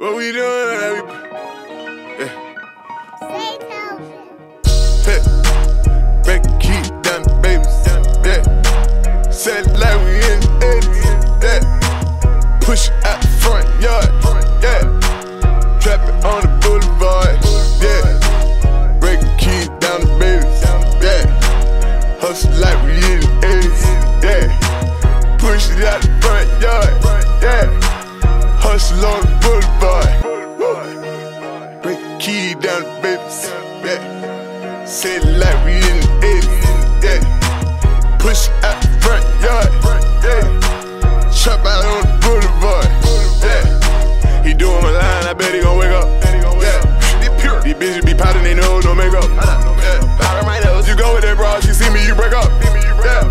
What we doing? Yeah. Say Hey. Break the key down the babies. Yeah. It like we in the 80s. Yeah. Push out the front yard. Yeah. Trap it on the boulevard. Yeah. Break the key down the babies. Yeah. Hustle like we in the 80s. Yeah. Push it out the front yard. You with that bra, she see me, you break up. Yeah.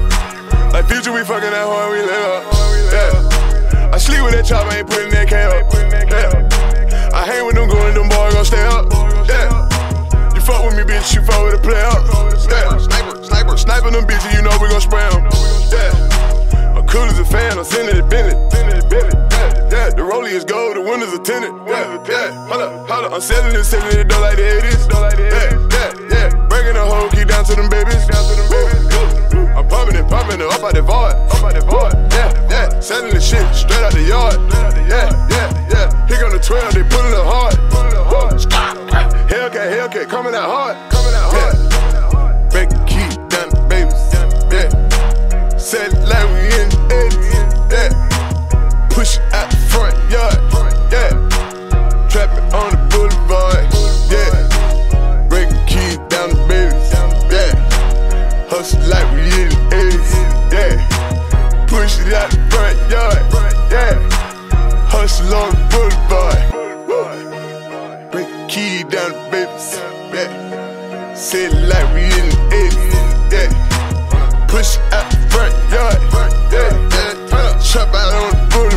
Like future, we fucking that hard, we live up. Yeah. I sleep with that chopper, ain't putting that K up. Yeah. I hang with them going, them boys gon' stay up. Yeah. You fuck with me, bitch, you fuck with a player. Yeah. Sniper, sniper, sniper them bitches, you know we gon' spray them. Yeah. I'm cool as a fan, I'm sending it Bennett. Yeah. The rollie is gold, the windows are tinted. Yeah, yeah. Hold up, hold up. I'm selling it, selling it, dough like the 80s. Yeah, yeah, yeah the hoe, keep down to them babies. I'm pumping it, pumping it up out the void. Up out the void. Yeah, yeah. Selling the shit straight out the yard. Yeah, yeah, yeah. Here come the 12, they pullin' it hard. Hellcat, Hellcat, coming out hard. Coming yard. Yeah. Hustle on the boulevard. Break the key down the babies. Yeah. Sit like we in the 80s. Yeah. Push out the front yard. Yeah. Trap out on the boulevard.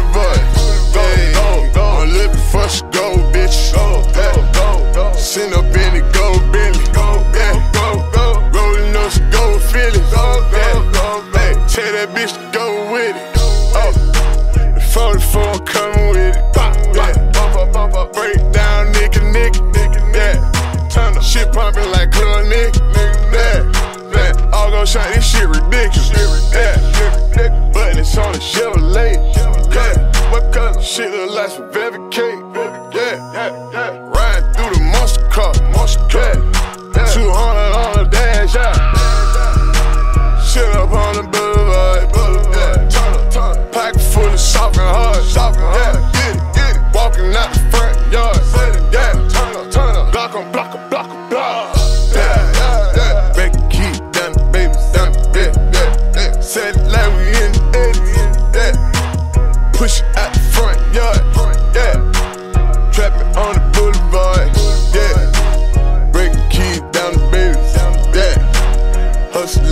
so coming with it. Pop, yeah. pop, pop, pop, break down, nigga, nigga, nigga, yeah. Turn the shit poppin' like Club Nick, nigga, yeah, yeah. All gon' shot this shit ridiculous, yeah. But it's on a Chevrolet, yeah. What color? Shit look like some velvet cake.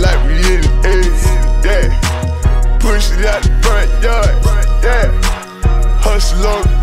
like we in the ends. Yeah. Push it out the front yard. Yeah. Hustle on